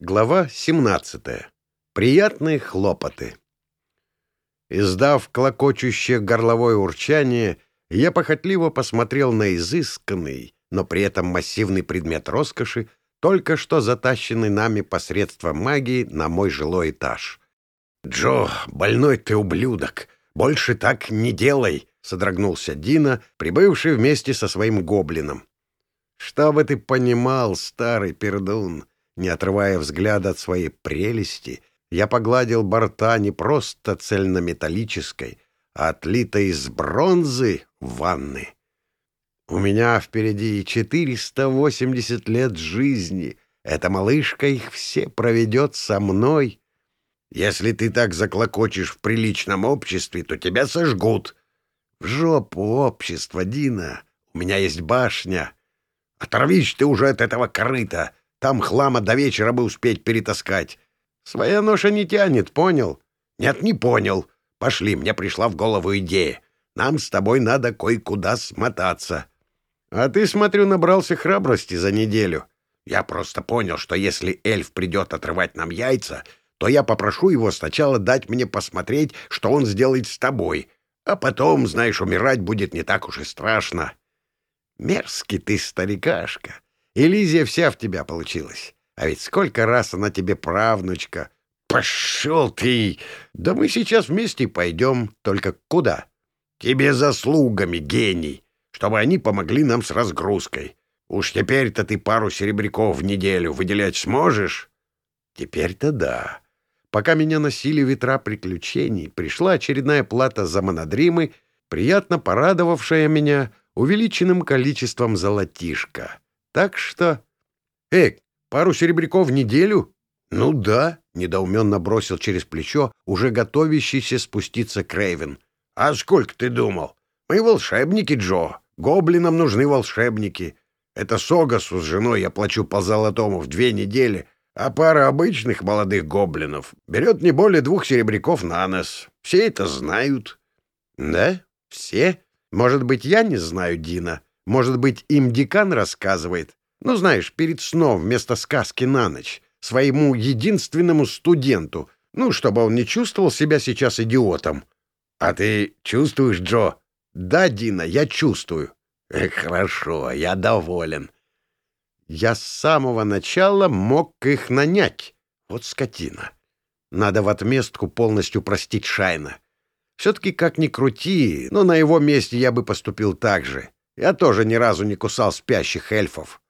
Глава 17. Приятные хлопоты. Издав клокочущее горловое урчание, я похотливо посмотрел на изысканный, но при этом массивный предмет роскоши, только что затащенный нами посредством магии на мой жилой этаж. «Джо, больной ты ублюдок! Больше так не делай!» — содрогнулся Дина, прибывший вместе со своим гоблином. «Что бы ты понимал, старый пердун!» Не отрывая взгляда от своей прелести, я погладил борта не просто цельнометаллической, а отлитой из бронзы ванны. У меня впереди 480 лет жизни. Эта малышка их все проведет со мной. Если ты так заклокочешь в приличном обществе, то тебя сожгут. В жопу общества, Дина. У меня есть башня. Оторвись ты уже от этого корыта. Там хлама до вечера бы успеть перетаскать. Своя ноша не тянет, понял? Нет, не понял. Пошли, мне пришла в голову идея. Нам с тобой надо кое-куда смотаться. А ты, смотрю, набрался храбрости за неделю. Я просто понял, что если эльф придет отрывать нам яйца, то я попрошу его сначала дать мне посмотреть, что он сделает с тобой. А потом, знаешь, умирать будет не так уж и страшно. Мерзкий ты старикашка. Элизия вся в тебя получилась. А ведь сколько раз она тебе правнучка. Пошел ты! Да мы сейчас вместе пойдем. Только куда? Тебе заслугами, гений, чтобы они помогли нам с разгрузкой. Уж теперь-то ты пару серебряков в неделю выделять сможешь? Теперь-то да. Пока меня носили ветра приключений, пришла очередная плата за монодримы, приятно порадовавшая меня увеличенным количеством золотишка. Так что... Эй, пару серебряков в неделю? Ну да, недоуменно бросил через плечо, уже готовящийся спуститься Крейвен. А сколько ты думал? Мы волшебники, Джо. Гоблинам нужны волшебники. Это Согасу с женой я плачу по золотому в две недели, а пара обычных молодых гоблинов берет не более двух серебряков на нос. Все это знают. Да? Все? Может быть, я не знаю Дина? Может быть, им декан рассказывает? Ну, знаешь, перед сном вместо сказки на ночь. Своему единственному студенту. Ну, чтобы он не чувствовал себя сейчас идиотом. А ты чувствуешь, Джо? Да, Дина, я чувствую. Хорошо, я доволен. Я с самого начала мог их нанять. Вот скотина. Надо в отместку полностью простить Шайна. Все-таки как ни крути, но на его месте я бы поступил так же. Я тоже ни разу не кусал спящих эльфов.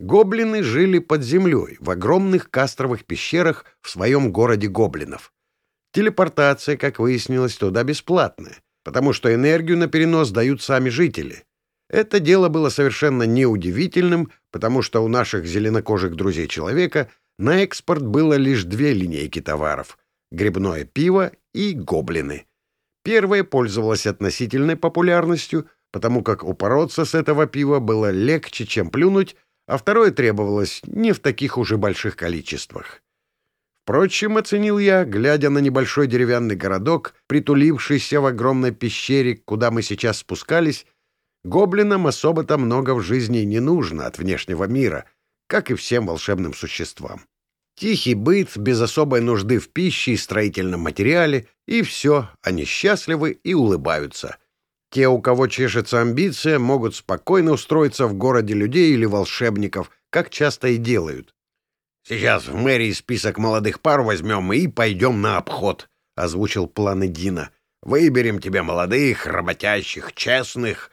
Гоблины жили под землей, в огромных кастровых пещерах в своем городе гоблинов. Телепортация, как выяснилось, туда бесплатная, потому что энергию на перенос дают сами жители. Это дело было совершенно неудивительным, потому что у наших зеленокожих друзей человека на экспорт было лишь две линейки товаров — грибное пиво и гоблины. Первое пользовалось относительной популярностью — потому как упороться с этого пива было легче, чем плюнуть, а второе требовалось не в таких уже больших количествах. Впрочем, оценил я, глядя на небольшой деревянный городок, притулившийся в огромной пещере, куда мы сейчас спускались, гоблинам особо-то много в жизни не нужно от внешнего мира, как и всем волшебным существам. Тихий быт, без особой нужды в пище и строительном материале, и все, они счастливы и улыбаются — те, у кого чешется амбиция, могут спокойно устроиться в городе людей или волшебников, как часто и делают. «Сейчас в мэрии список молодых пар возьмем и пойдем на обход», — озвучил планы Дина. «Выберем тебе молодых, работящих, честных».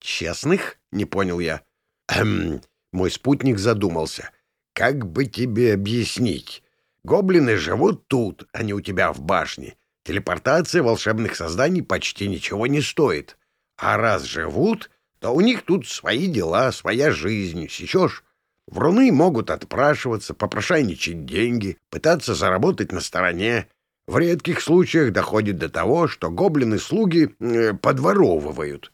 «Честных?» — не понял я. «Эм...» — мой спутник задумался. «Как бы тебе объяснить? Гоблины живут тут, а не у тебя в башне. Телепортация волшебных созданий почти ничего не стоит. А раз живут, то у них тут свои дела, своя жизнь, сечешь? Вруны могут отпрашиваться, попрошайничать деньги, пытаться заработать на стороне. В редких случаях доходит до того, что гоблины-слуги э, подворовывают.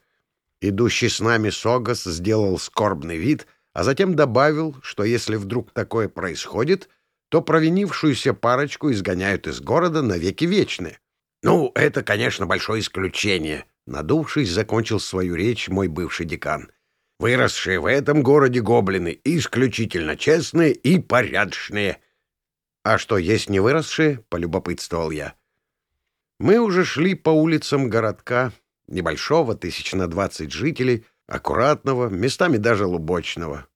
Идущий с нами Согас сделал скорбный вид, а затем добавил, что если вдруг такое происходит, то провинившуюся парочку изгоняют из города навеки вечные. «Ну, это, конечно, большое исключение», — надувшись, закончил свою речь мой бывший декан. Выросшие в этом городе гоблины исключительно честные и порядочные. — А что, есть не выросшие? — полюбопытствовал я. Мы уже шли по улицам городка, небольшого, тысяч на двадцать жителей, аккуратного, местами даже лубочного.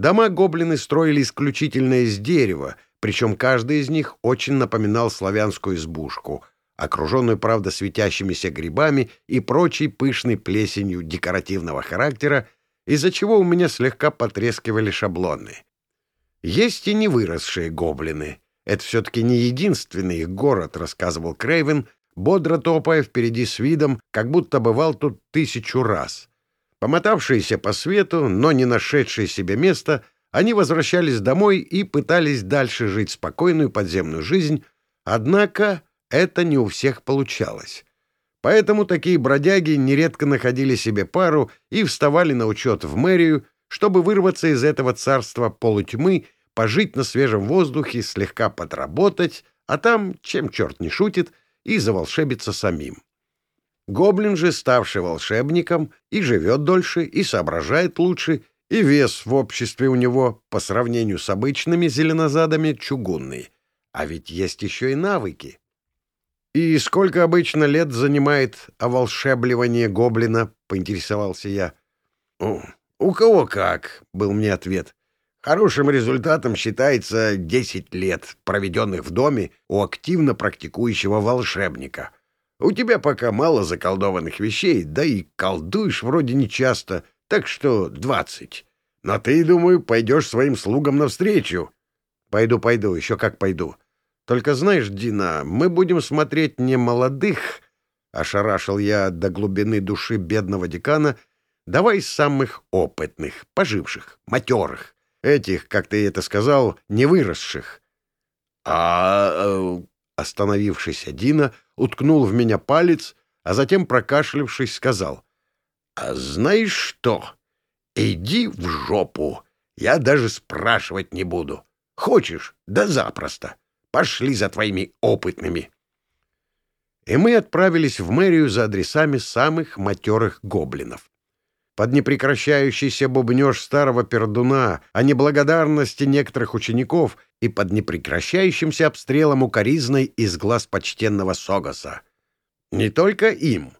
Дома гоблины строили исключительно из дерева, причем каждый из них очень напоминал славянскую избушку, окруженную, правда, светящимися грибами и прочей пышной плесенью декоративного характера, из-за чего у меня слегка потрескивали шаблоны. Есть и не выросшие гоблины. Это все-таки не единственный их город, рассказывал Крейвен, бодро топая впереди с видом, как будто бывал тут тысячу раз. Помотавшиеся по свету, но не нашедшие себе места, они возвращались домой и пытались дальше жить спокойную подземную жизнь, однако это не у всех получалось. Поэтому такие бродяги нередко находили себе пару и вставали на учет в мэрию, чтобы вырваться из этого царства полутьмы, пожить на свежем воздухе, слегка подработать, а там, чем черт не шутит, и заволшебиться самим. Гоблин же, ставший волшебником, и живет дольше, и соображает лучше, и вес в обществе у него, по сравнению с обычными зеленозадами, чугунный. А ведь есть еще и навыки. «И сколько обычно лет занимает оволшебливание гоблина?» — поинтересовался я. «У кого как?» — был мне ответ. «Хорошим результатом считается 10 лет, проведенных в доме у активно практикующего волшебника. У тебя пока мало заколдованных вещей, да и колдуешь вроде нечасто, так что двадцать. Но ты, думаю, пойдешь своим слугам навстречу. Пойду, пойду, еще как пойду. Только знаешь, Дина, мы будем смотреть не молодых, — ошарашил я до глубины души бедного декана, — давай самых опытных, поживших, матерых, этих, как ты это сказал, не выросших. А, э, Остановившийся Дина уткнул в меня палец, а затем, прокашлявшись, сказал, «А знаешь что? Иди в жопу. Я даже спрашивать не буду. Хочешь? Да запросто. Пошли за твоими опытными». И мы отправились в мэрию за адресами самых матерых гоблинов под непрекращающийся бубнеж старого пердуна о неблагодарности некоторых учеников и под непрекращающимся обстрелом укоризной из глаз почтенного Согаса. Не только им.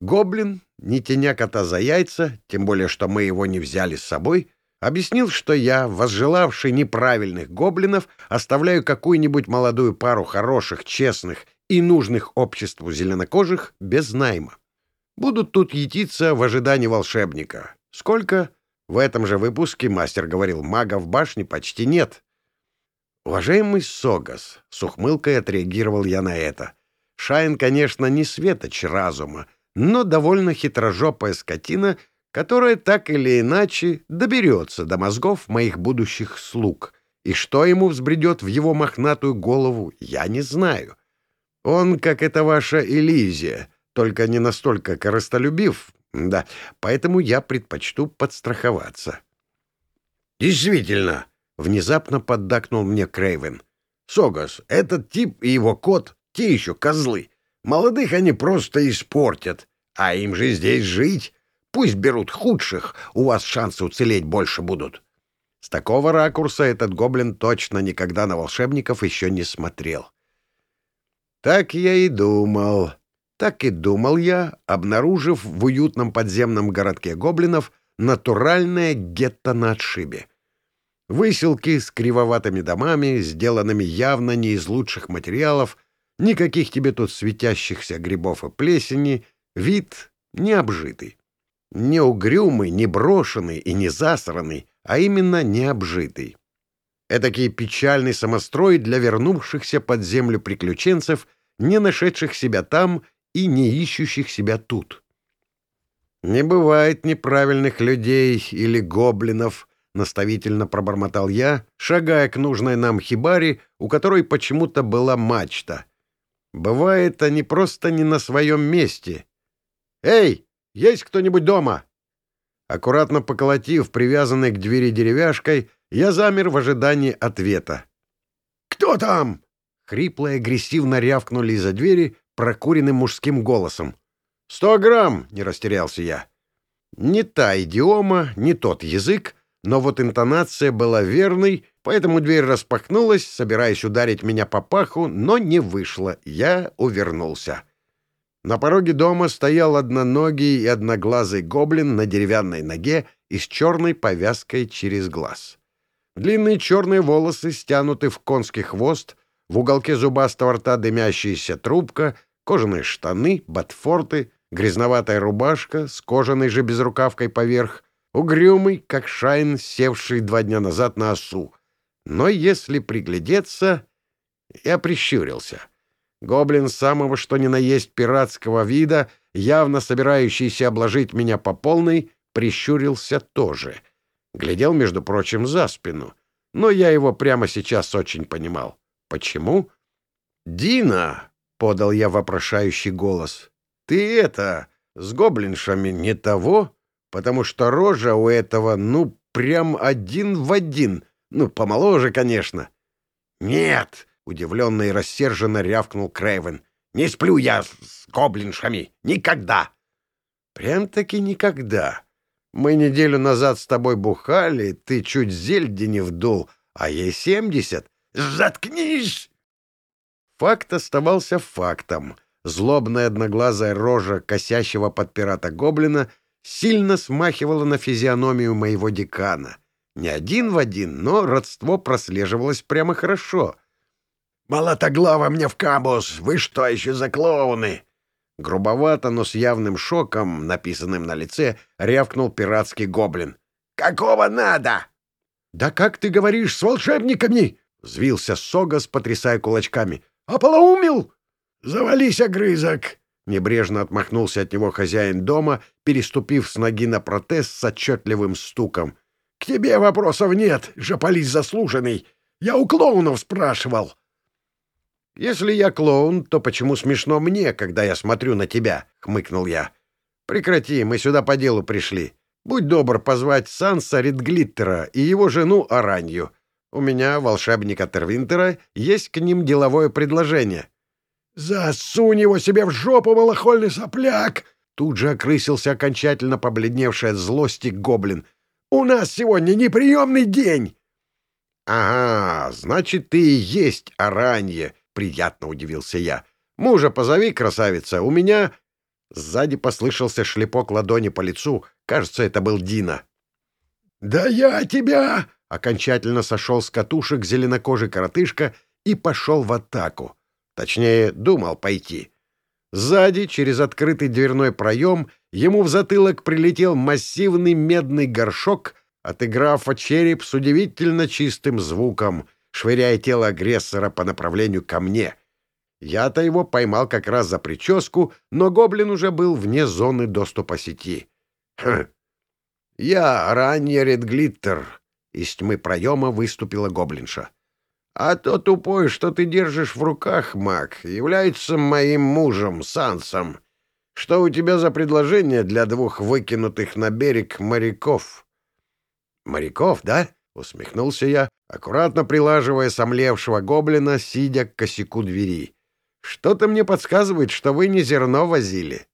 Гоблин, не теня кота за яйца, тем более, что мы его не взяли с собой, объяснил, что я, возжелавший неправильных гоблинов, оставляю какую-нибудь молодую пару хороших, честных и нужных обществу зеленокожих без найма. Будут тут ятиться в ожидании волшебника. Сколько? В этом же выпуске мастер говорил, мага в башне почти нет. Уважаемый Согас, с ухмылкой отреагировал я на это. Шайн, конечно, не светоч разума, но довольно хитрожопая скотина, которая так или иначе доберется до мозгов моих будущих слуг. И что ему взбредет в его мохнатую голову, я не знаю. Он, как это ваша Элизия, только не настолько корыстолюбив, да, поэтому я предпочту подстраховаться. «Действительно!» — внезапно поддакнул мне Крейвен. «Согас, этот тип и его кот — те еще козлы. Молодых они просто испортят, а им же здесь жить. Пусть берут худших, у вас шансы уцелеть больше будут». С такого ракурса этот гоблин точно никогда на волшебников еще не смотрел. «Так я и думал», так и думал я, обнаружив в уютном подземном городке гоблинов натуральное гетто на отшибе. Выселки с кривоватыми домами, сделанными явно не из лучших материалов, никаких тебе тут светящихся грибов и плесени, вид необжитый. Не угрюмый, не брошенный и не засранный, а именно необжитый. Этакий печальный самострой для вернувшихся под землю приключенцев, не нашедших себя там и не ищущих себя тут. «Не бывает неправильных людей или гоблинов», — наставительно пробормотал я, шагая к нужной нам хибаре, у которой почему-то была мачта. «Бывает, они просто не на своем месте». «Эй, есть кто-нибудь дома?» Аккуратно поколотив привязанной к двери деревяшкой, я замер в ожидании ответа. «Кто там?» Хрипло и агрессивно рявкнули из-за двери, прокуренным мужским голосом. «Сто грамм!» — не растерялся я. Не та идиома, не тот язык, но вот интонация была верной, поэтому дверь распахнулась, собираясь ударить меня по паху, но не вышло, я увернулся. На пороге дома стоял одноногий и одноглазый гоблин на деревянной ноге и с черной повязкой через глаз. Длинные черные волосы стянуты в конский хвост, в уголке зубастого рта дымящаяся трубка, кожаные штаны, ботфорты, грязноватая рубашка с кожаной же безрукавкой поверх, угрюмый, как Шайн, севший два дня назад на осу. Но если приглядеться, я прищурился. Гоблин самого что ни на есть пиратского вида, явно собирающийся обложить меня по полной, прищурился тоже. Глядел, между прочим, за спину. Но я его прямо сейчас очень понимал. Почему? «Дина!» — подал я вопрошающий голос. «Ты это, с гоблиншами не того?» потому что рожа у этого, ну, прям один в один, ну, помоложе, конечно. «Нет!» — удивленно и рассерженно рявкнул Крейвен. «Не сплю я с гоблиншами! Никогда!» «Прям-таки никогда. Мы неделю назад с тобой бухали, ты чуть зельди не вдул, а ей семьдесят. Заткнись!» Факт оставался фактом. Злобная одноглазая рожа косящего под пирата гоблина — сильно смахивала на физиономию моего декана. Не один в один, но родство прослеживалось прямо хорошо. «Молотоглава мне в камбус! Вы что, еще за клоуны?» Грубовато, но с явным шоком, написанным на лице, рявкнул пиратский гоблин. «Какого надо?» «Да как ты говоришь, с волшебниками?» — взвился Согас, потрясая кулачками. «Ополоумил!» «Завались, огрызок!» Небрежно отмахнулся от него хозяин дома, переступив с ноги на протез с отчетливым стуком. — К тебе вопросов нет, жополиз заслуженный. Я у клоунов спрашивал. — Если я клоун, то почему смешно мне, когда я смотрю на тебя? — хмыкнул я. — Прекрати, мы сюда по делу пришли. Будь добр позвать Санса Редглиттера и его жену Аранью. У меня, волшебника Тервинтера, есть к ним деловое предложение. «Засунь его себе в жопу, малохольный сопляк!» Тут же окрысился окончательно побледневший от злости гоблин. «У нас сегодня неприемный день!» «Ага, значит, ты и есть оранье!» — приятно удивился я. «Мужа позови, красавица, у меня...» Сзади послышался шлепок ладони по лицу. Кажется, это был Дина. «Да я тебя!» — окончательно сошел с катушек зеленокожий коротышка и пошел в атаку. Точнее, думал пойти. Сзади, через открытый дверной проем, ему в затылок прилетел массивный медный горшок, отыграв череп с удивительно чистым звуком, швыряя тело агрессора по направлению ко мне. Я-то его поймал как раз за прическу, но гоблин уже был вне зоны доступа сети. Хм. «Я ранее Редглиттер», — из тьмы проема выступила гоблинша. А то тупой, что ты держишь в руках, маг, является моим мужем, Сансом. Что у тебя за предложение для двух выкинутых на берег моряков?» «Моряков, да?» — усмехнулся я, аккуратно прилаживая сомлевшего гоблина, сидя к косяку двери. «Что-то мне подсказывает, что вы не зерно возили».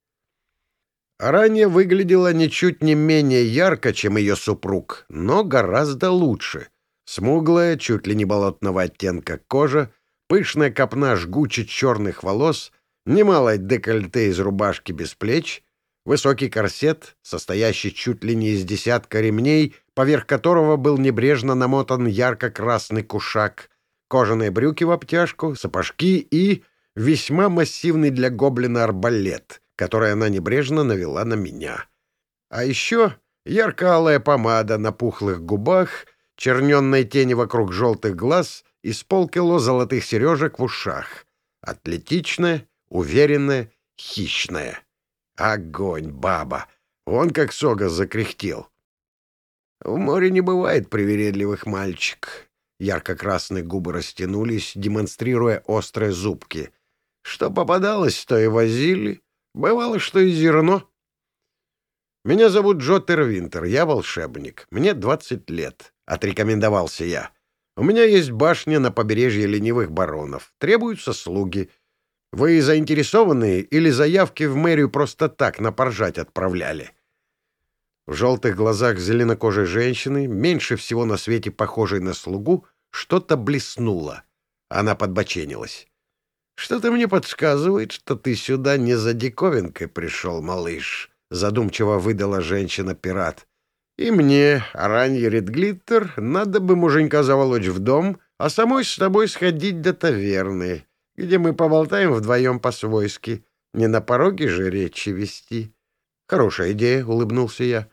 Ранее выглядела ничуть не менее ярко, чем ее супруг, но гораздо лучше — Смуглая, чуть ли не болотного оттенка кожа, пышная копна жгуче черных волос, немалое декольте из рубашки без плеч, высокий корсет, состоящий чуть ли не из десятка ремней, поверх которого был небрежно намотан ярко-красный кушак, кожаные брюки в обтяжку, сапожки и весьма массивный для гоблина арбалет, который она небрежно навела на меня. А еще ярко-алая помада на пухлых губах — черненной тени вокруг желтых глаз и с полкило золотых сережек в ушах. Атлетичная, уверенная, хищная. Огонь, баба! Он как сога закряхтел. В море не бывает привередливых мальчик. Ярко-красные губы растянулись, демонстрируя острые зубки. Что попадалось, то и возили. Бывало, что и зерно. Меня зовут Джо Тервинтер, я волшебник. Мне двадцать лет отрекомендовался я. «У меня есть башня на побережье ленивых баронов. Требуются слуги. Вы заинтересованы или заявки в мэрию просто так на поржать отправляли?» В желтых глазах зеленокожей женщины, меньше всего на свете похожей на слугу, что-то блеснуло. Она подбоченилась. «Что-то мне подсказывает, что ты сюда не за диковинкой пришел, малыш», — задумчиво выдала женщина-пират. «И мне, Аранье Редглиттер, надо бы муженька заволочь в дом, а самой с тобой сходить до таверны, где мы поболтаем вдвоем по-свойски. Не на пороге же речи вести». «Хорошая идея», — улыбнулся я.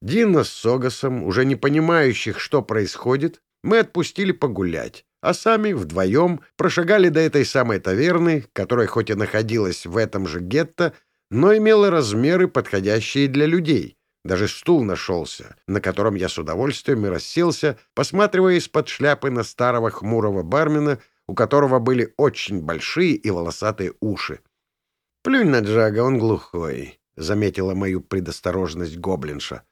Дина с Согасом, уже не понимающих, что происходит, мы отпустили погулять, а сами вдвоем прошагали до этой самой таверны, которая хоть и находилась в этом же гетто, но имела размеры, подходящие для людей. Даже стул нашелся, на котором я с удовольствием и расселся, посматривая из-под шляпы на старого хмурого бармена, у которого были очень большие и волосатые уши. «Плюнь на Джага, он глухой», — заметила мою предосторожность гоблинша.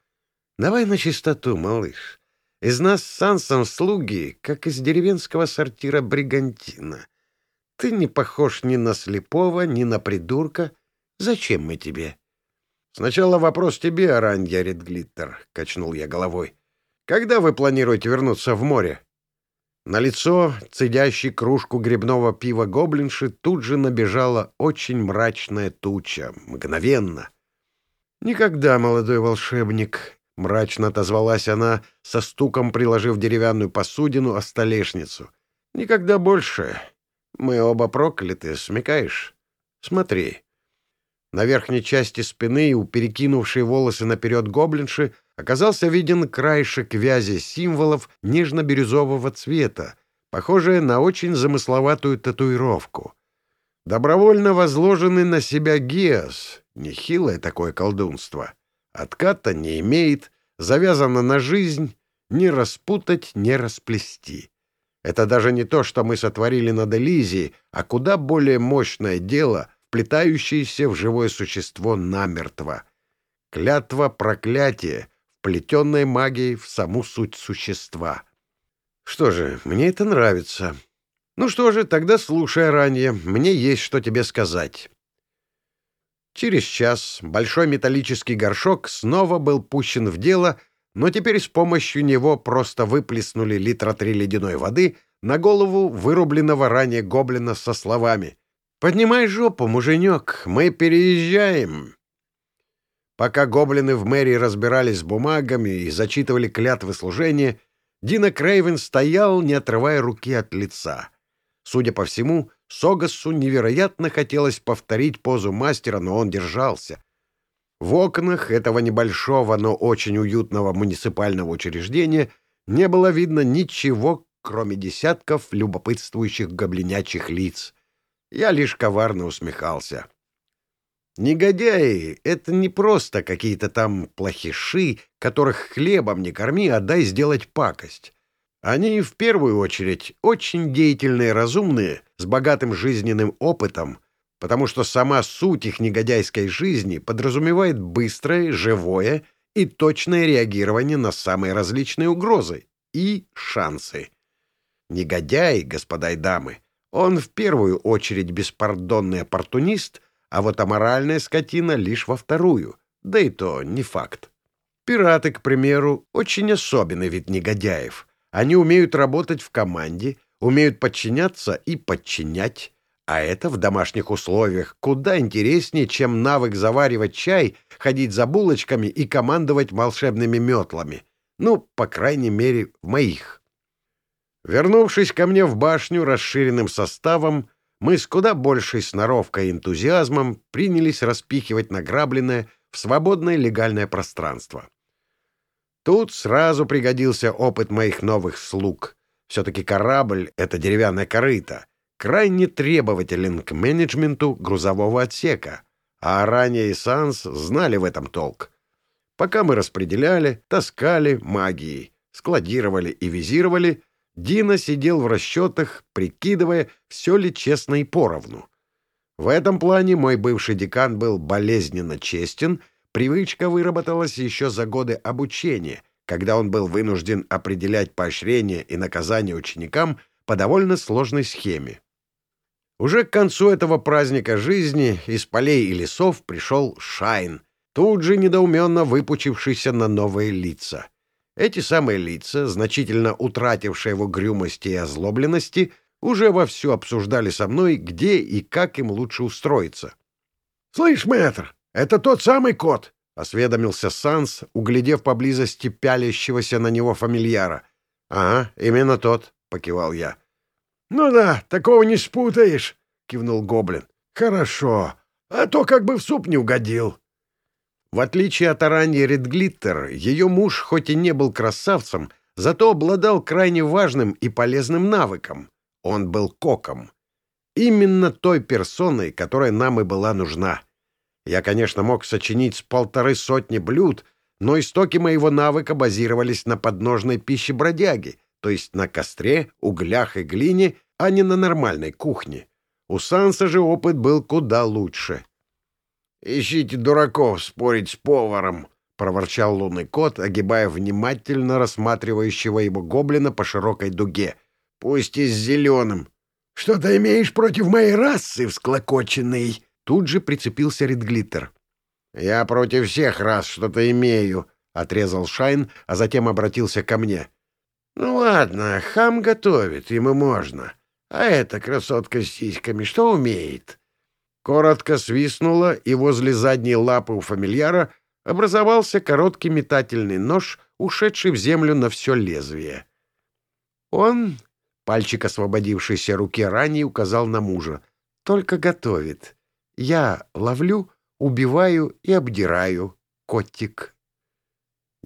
Давай на чистоту, малыш. Из нас с Сансом слуги, как из деревенского сортира бригантина. Ты не похож ни на слепого, ни на придурка. Зачем мы тебе? Сначала вопрос тебе, Аранья Редглиттер, — качнул я головой. Когда вы планируете вернуться в море? На лицо, цедящий кружку грибного пива гоблинши, тут же набежала очень мрачная туча, мгновенно. «Никогда, молодой волшебник», Мрачно отозвалась она, со стуком приложив деревянную посудину о столешницу. «Никогда больше. Мы оба прокляты, смекаешь? Смотри». На верхней части спины, у перекинувшей волосы наперед гоблинши, оказался виден краешек вязи символов нежно-бирюзового цвета, похожая на очень замысловатую татуировку. Добровольно возложенный на себя геос, нехилое такое колдунство — Отката не имеет, завязана на жизнь, не распутать, не расплести. Это даже не то, что мы сотворили над Элизией, а куда более мощное дело, вплетающееся в живое существо намертво. Клятва проклятия, вплетенная магией в саму суть существа. Что же, мне это нравится. Ну что же, тогда слушай ранее, мне есть что тебе сказать. Через час большой металлический горшок снова был пущен в дело, но теперь с помощью него просто выплеснули литра три ледяной воды на голову вырубленного ранее гоблина со словами «Поднимай жопу, муженек, мы переезжаем». Пока гоблины в мэрии разбирались с бумагами и зачитывали клятвы служения, Дина Крейвен стоял, не отрывая руки от лица. Судя по всему, Согасу невероятно хотелось повторить позу мастера, но он держался. В окнах этого небольшого, но очень уютного муниципального учреждения не было видно ничего, кроме десятков любопытствующих гоблинячих лиц. Я лишь коварно усмехался. Негодяи — это не просто какие-то там плохиши, которых хлебом не корми, а дай сделать пакость. Они, в первую очередь, очень деятельные, разумные, с богатым жизненным опытом, потому что сама суть их негодяйской жизни подразумевает быстрое, живое и точное реагирование на самые различные угрозы и шансы. Негодяй, господа и дамы, он в первую очередь беспардонный оппортунист, а вот аморальная скотина лишь во вторую, да и то не факт. Пираты, к примеру, очень особенный вид негодяев — они умеют работать в команде, умеют подчиняться и подчинять, а это в домашних условиях куда интереснее, чем навык заваривать чай, ходить за булочками и командовать волшебными метлами. Ну, по крайней мере, в моих. Вернувшись ко мне в башню расширенным составом, мы с куда большей сноровкой и энтузиазмом принялись распихивать награбленное в свободное легальное пространство. Тут сразу пригодился опыт моих новых слуг. Все-таки корабль — это деревянная корыта, крайне требователен к менеджменту грузового отсека, а ранее и Санс знали в этом толк. Пока мы распределяли, таскали магией, складировали и визировали, Дина сидел в расчетах, прикидывая, все ли честно и поровну. В этом плане мой бывший декан был болезненно честен — Привычка выработалась еще за годы обучения, когда он был вынужден определять поощрения и наказания ученикам по довольно сложной схеме. Уже к концу этого праздника жизни из полей и лесов пришел Шайн, тут же недоуменно выпучившийся на новые лица. Эти самые лица, значительно утратившие его грюмости и озлобленности, уже вовсю обсуждали со мной, где и как им лучше устроиться. — Слышь, мэтр, это тот самый кот? — осведомился Санс, углядев поблизости пялящегося на него фамильяра. — Ага, именно тот, — покивал я. — Ну да, такого не спутаешь, — кивнул гоблин. — Хорошо, а то как бы в суп не угодил. В отличие от Араньи Редглиттер, ее муж хоть и не был красавцем, зато обладал крайне важным и полезным навыком. Он был коком. Именно той персоной, которая нам и была нужна. Я, конечно, мог сочинить с полторы сотни блюд, но истоки моего навыка базировались на подножной пище бродяги, то есть на костре, углях и глине, а не на нормальной кухне. У Санса же опыт был куда лучше. «Ищите дураков спорить с поваром», — проворчал лунный кот, огибая внимательно рассматривающего его гоблина по широкой дуге. «Пусть и с зеленым». «Что ты имеешь против моей расы, всклокоченный?» Тут же прицепился Редглиттер. «Я против всех рас что-то имею», — отрезал Шайн, а затем обратился ко мне. «Ну ладно, хам готовит, ему можно. А эта красотка с сиськами что умеет?» Коротко свистнуло, и возле задней лапы у фамильяра образовался короткий метательный нож, ушедший в землю на все лезвие. Он, пальчик освободившейся руки ранее, указал на мужа, только готовит. Я ловлю, убиваю и обдираю, котик.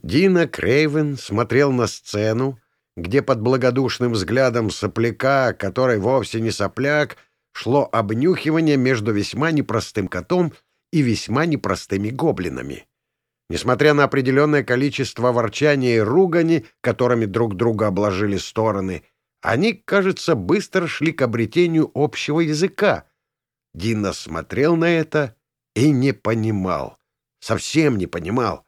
Дина Крейвен смотрел на сцену, где под благодушным взглядом сопляка, который вовсе не сопляк, шло обнюхивание между весьма непростым котом и весьма непростыми гоблинами. Несмотря на определенное количество ворчания и ругани, которыми друг друга обложили стороны, они, кажется, быстро шли к обретению общего языка. Дина смотрел на это и не понимал, совсем не понимал,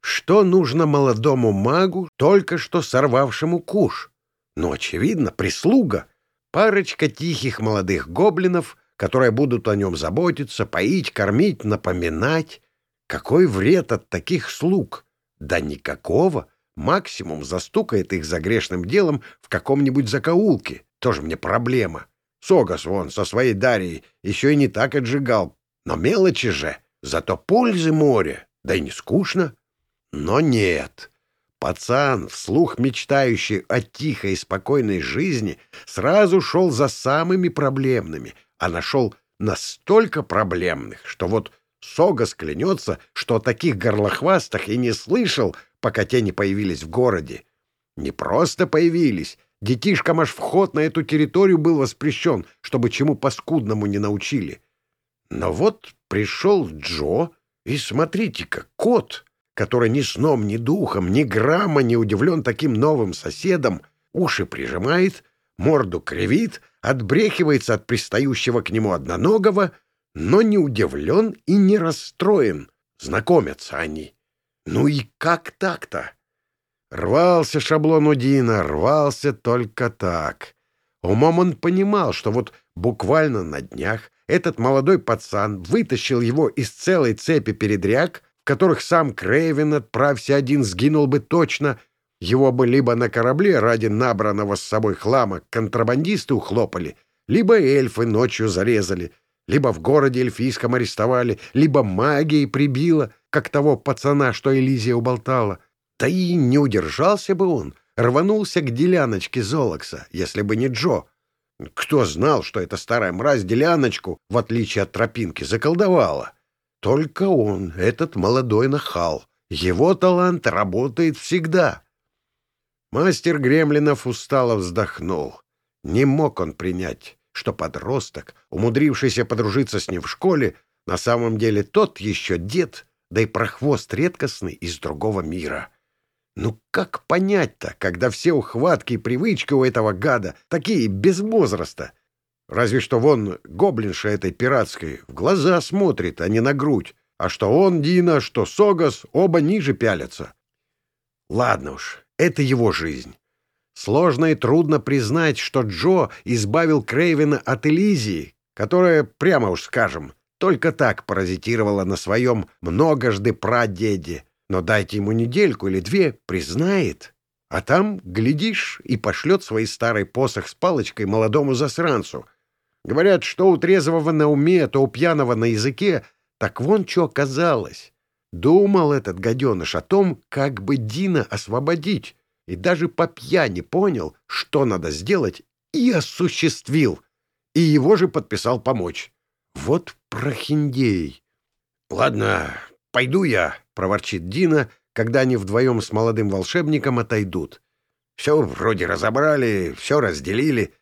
что нужно молодому магу, только что сорвавшему куш. Но, очевидно, прислуга — Парочка тихих молодых гоблинов, которые будут о нем заботиться, поить, кормить, напоминать. Какой вред от таких слуг? Да никакого. Максимум застукает их за грешным делом в каком-нибудь закоулке. Тоже мне проблема. Согас вон со своей Дарьей еще и не так отжигал. Но мелочи же. Зато пользы море. Да и не скучно. Но нет. Пацан, вслух мечтающий о тихой и спокойной жизни, сразу шел за самыми проблемными, а нашел настолько проблемных, что вот Сога склянется, что о таких горлохвастах и не слышал, пока те не появились в городе. Не просто появились, детишкам аж вход на эту территорию был воспрещен, чтобы чему паскудному не научили. Но вот пришел Джо, и смотрите-ка, кот — который ни сном, ни духом, ни грамма не удивлен таким новым соседом, уши прижимает, морду кривит, отбрехивается от пристающего к нему одноногого, но не удивлен и не расстроен. Знакомятся они. Ну и как так-то? Рвался шаблон у Дина, рвался только так. Умом он понимал, что вот буквально на днях этот молодой пацан вытащил его из целой цепи передряг, которых сам Крейвен, отправься один, сгинул бы точно. Его бы либо на корабле ради набранного с собой хлама контрабандисты ухлопали, либо эльфы ночью зарезали, либо в городе эльфийском арестовали, либо магией прибило, как того пацана, что Элизия уболтала. Да и не удержался бы он, рванулся к деляночке Золокса, если бы не Джо. Кто знал, что эта старая мразь деляночку, в отличие от тропинки, заколдовала? Только он, этот молодой нахал. Его талант работает всегда. Мастер Гремлинов устало вздохнул. Не мог он принять, что подросток, умудрившийся подружиться с ним в школе, на самом деле тот еще дед, да и прохвост редкостный из другого мира. Ну как понять-то, когда все ухватки и привычки у этого гада такие без возраста? Разве что вон гоблинша этой пиратской в глаза смотрит, а не на грудь. А что он, Дина, что Согас, оба ниже пялятся. Ладно уж, это его жизнь. Сложно и трудно признать, что Джо избавил Крейвена от Элизии, которая, прямо уж скажем, только так паразитировала на своем многожды прадеде. Но дайте ему недельку или две, признает. А там, глядишь, и пошлет свой старый посох с палочкой молодому засранцу. Говорят, что у трезвого на уме, то у пьяного на языке. Так вон что оказалось. Думал этот гаденыш о том, как бы Дина освободить, и даже по пьяни понял, что надо сделать, и осуществил. И его же подписал помочь. Вот прохиндей. — Ладно, пойду я, — проворчит Дина, когда они вдвоем с молодым волшебником отойдут. Все вроде разобрали, все разделили.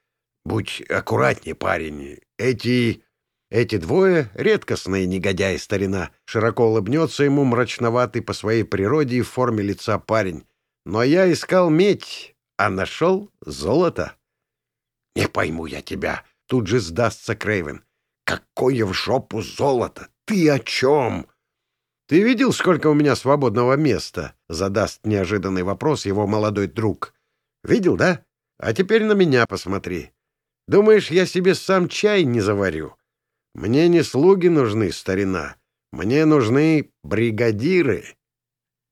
Будь аккуратнее, парень. Эти... Эти двое — редкостные негодяи старина. Широко улыбнется ему мрачноватый по своей природе и форме лица парень. Но я искал медь, а нашел золото. — Не пойму я тебя, — тут же сдастся Крейвен. — Какое в жопу золото? Ты о чем? — Ты видел, сколько у меня свободного места? — задаст неожиданный вопрос его молодой друг. — Видел, да? А теперь на меня посмотри. Думаешь, я себе сам чай не заварю? Мне не слуги нужны, старина. Мне нужны бригадиры.